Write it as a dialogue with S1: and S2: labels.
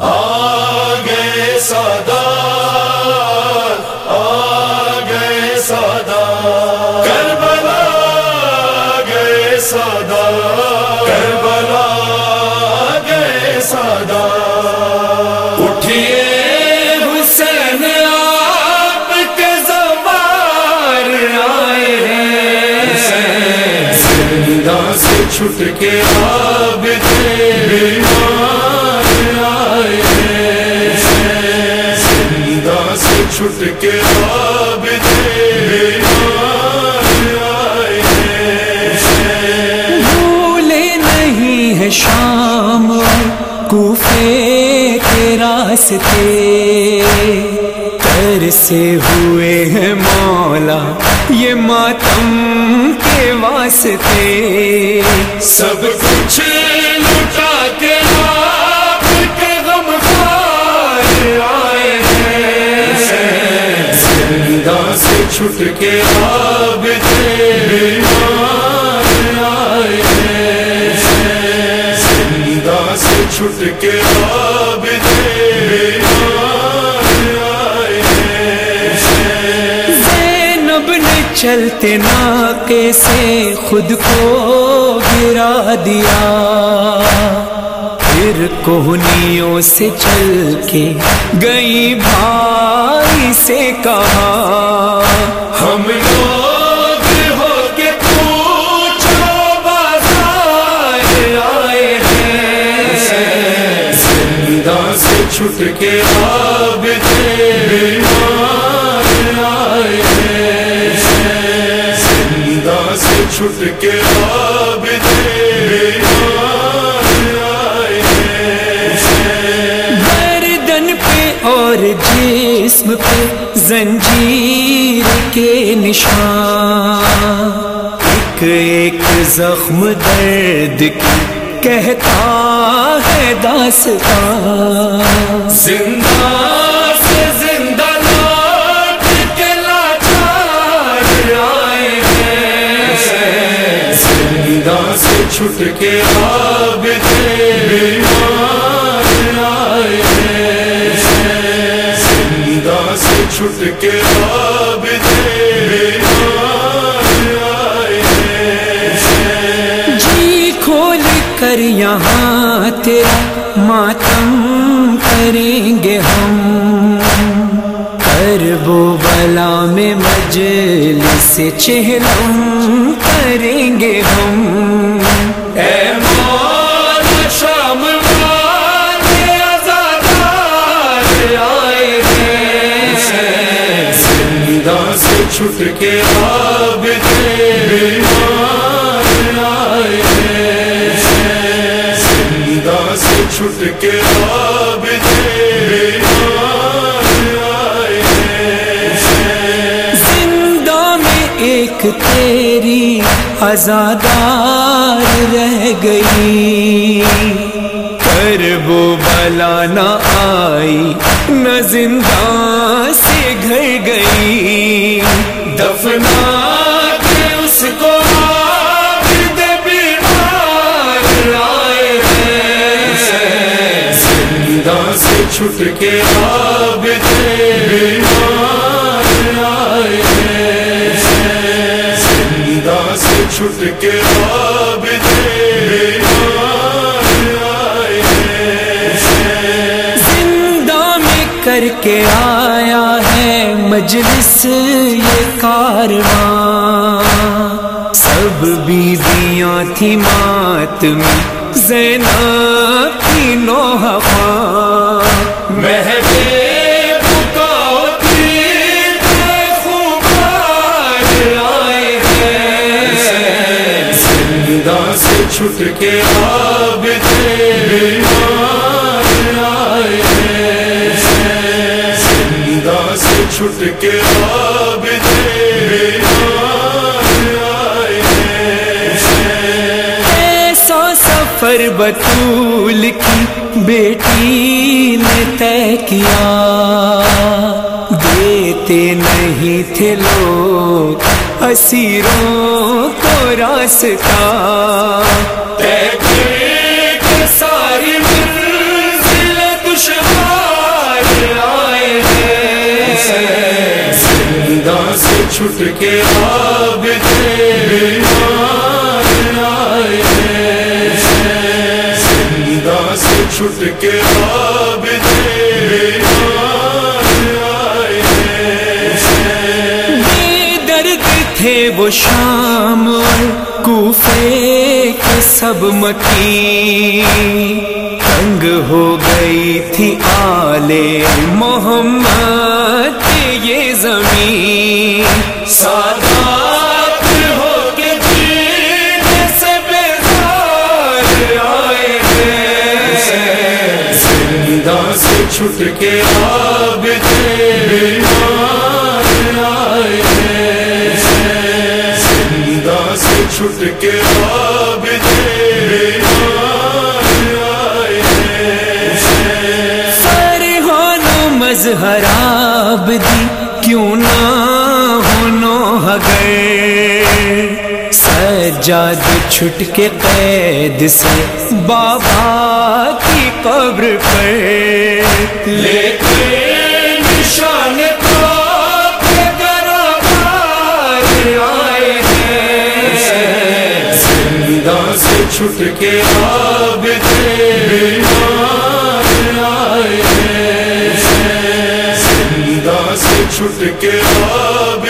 S1: گئے سادا آ گئے سادا کربلا گئے سادا کربلا گئے سادا اٹھیے حسین، آپ کے زبار آئے ہیں۔ زندہ سے چھٹ کے آب تھے چھٹ کے تھے ہیں
S2: بھولے نہیں ہے شام کوفے کے راستے کر سے ہوئے ہیں مولا یہ ماتم کے واسطے۔
S1: سب کچھ چھٹ کے آب تھے بیمار آئے ہیں۔ زندہ سے چھٹ کے آب تھے بیمار آئے ہیں۔
S2: زینب نے چلتے ناکے سے خود کو گرا دیا۔ پھر کوہنیوں سے چل کے گئی بھائی سے کہا،
S1: ہم لوگ ہو کے پوچھو بازار آئے ہیں۔ زندہ سے چھٹ کے آب تھے آئے ہیں۔ زندہ سے چھٹ کے آب تھے
S2: زنجیر کے نشان، ایک ایک زخم درد کی کہتا ہے داستان۔
S1: زندہ سے زندہ لوٹ کے لاچار آئے ہیں۔ زندہ سے چھٹ کے آب بیمار چھٹ کے آب تھے
S2: جی کھول کر یہاں تیرا ماتم کریں گے ہم۔ کرب بلا میں مجلس چہرم کریں گے ہم۔
S1: چھٹ کے بیمار آئے زندہ سے چھٹ کے بیمار آئے
S2: زندہ میں ایک تیری آزادار رہ گئی۔ کرب و بلا نہ آئی نہ زندہ سے گھر گئی۔
S1: دفنا کے اس کو عابد بیمار آئے ہیں۔ زندہ سے چھٹ کے آب بیمار آئے ہیں۔ زندہ سے چھٹ کے آب
S2: کے آیا ہے مجلس یہ کارواں۔ سب بیویاں تھی مات میں زینب کی نوحہ
S1: مہدے چھٹ کے آب چھٹ کے آب
S2: ایسا سفر بطول کی بیٹی نے طے کیا۔ دیتے نہیں تھے لوگ اسیروں کو راستہ۔
S1: ساری چھٹ کے آب آئے۔ زندہ سے چھٹ کے آب
S2: بے درد تھے وہ شام کوفے کے سب مکی۔ تنگ ہو گئی تھی آلے محمد یہ زمین۔
S1: سادات سے چھٹ کے آب آئے زندہ سے چھٹ کے آب آئے
S2: و مظہر آب دی کیوں نہ ہونو اگر سجاد چھٹ کے قید سے بابا کی قبر پر
S1: لیکن نشان آئے سے چھٹ کے آب چھٹ کے آب